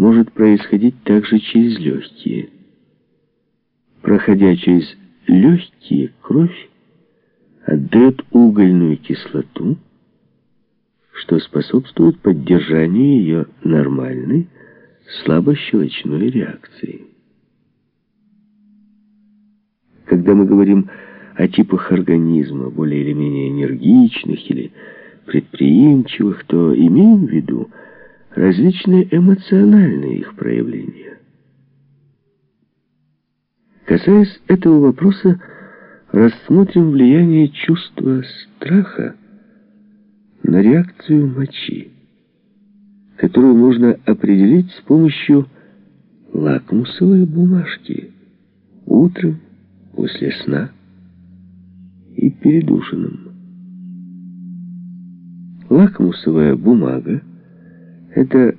может происходить также через легкие. Проходя через легкие, кровь отдает угольную кислоту, что способствует поддержанию ее нормальной слабощелочной реакции. Когда мы говорим о типах организма, более или менее энергичных или предприимчивых, то имеем в виду различные эмоциональные их проявления. Касаясь этого вопроса, рассмотрим влияние чувства страха на реакцию мочи, которую можно определить с помощью лакмусовой бумажки утром, после сна и перед ужином. Лакмусовая бумага – это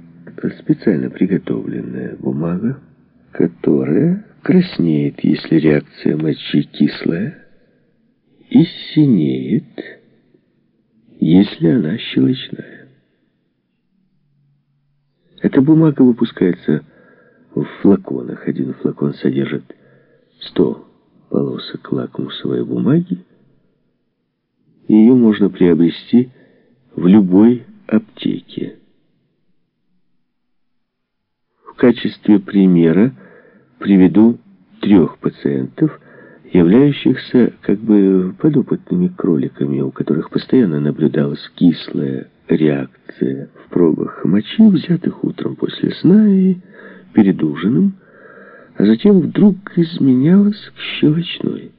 специально приготовленная бумага, которая краснеет, если реакция мочи кислая, и синеет, если она щелочная. Эта бумага выпускается в флаконах. Один флакон содержит 100 полосок лакмусовой бумаги. Ее можно приобрести в любой аптеке. В качестве примера приведу трех пациентов, являющихся как бы подопытными кроликами, у которых постоянно наблюдалась кислая реакция в пробах мочи, взятых утром после сна и перед ужином, а затем вдруг изменялась к щелочной.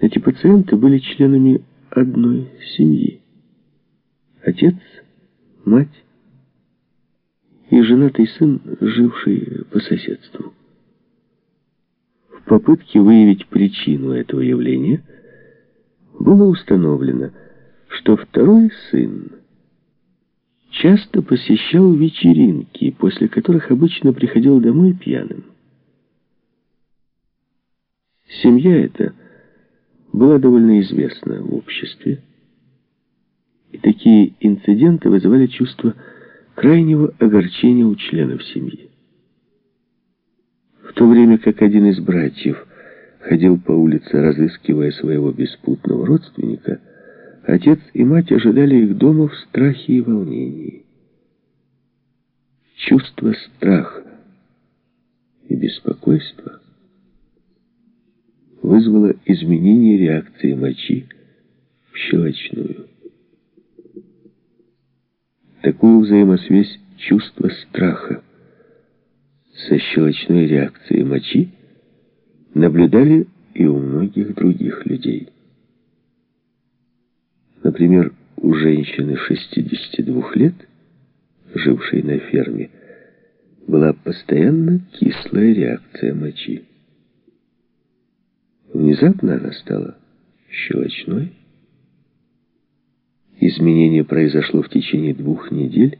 Эти пациенты были членами одной семьи. Отец, мать и женатый сын, живший по соседству попытке выявить причину этого явления было установлено, что второй сын часто посещал вечеринки, после которых обычно приходил домой пьяным. Семья эта была довольно известна в обществе, и такие инциденты вызывали чувство крайнего огорчения у членов семьи. В то время как один из братьев ходил по улице, разыскивая своего беспутного родственника, отец и мать ожидали их дома в страхе и волнении. Чувство страха и беспокойства вызвало изменение реакции мочи в щелочную. Такую взаимосвязь чувства страха со щелочной реакцией мочи наблюдали и у многих других людей. Например, у женщины 62 лет, жившей на ферме, была постоянно кислая реакция мочи. Внезапно она стала щелочной. Изменение произошло в течение двух недель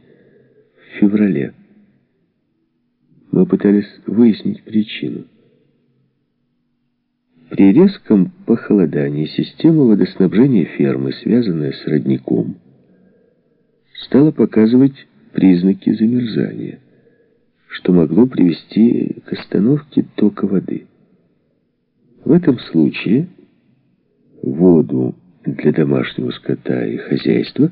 в феврале мы пытались выяснить причину. При резком похолодании система водоснабжения фермы, связанная с родником, стала показывать признаки замерзания, что могло привести к остановке тока воды. В этом случае воду для домашнего скота и хозяйства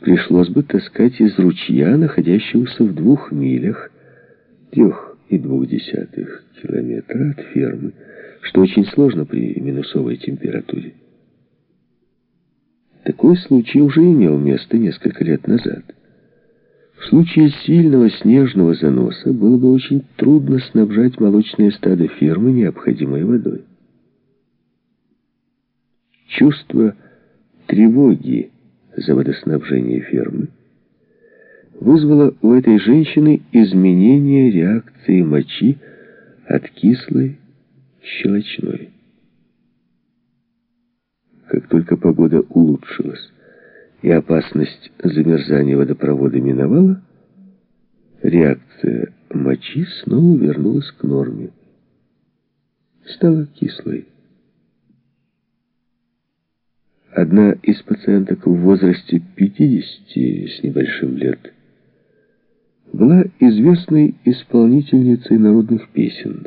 пришлось бы таскать из ручья, находящегося в двух милях трех и двух десятых километра от фермы, что очень сложно при минусовой температуре. Такой случай уже имел место несколько лет назад. В случае сильного снежного заноса было бы очень трудно снабжать молочные стадо фермы необходимой водой. Чувство тревоги за водоснабжение фермы – вызвало у этой женщины изменение реакции мочи от кислой к щелочной. Как только погода улучшилась и опасность замерзания водопровода миновала, реакция мочи снова вернулась к норме. Стала кислой. Одна из пациенток в возрасте 50 с небольшим лет была известной исполнительницей народных песен.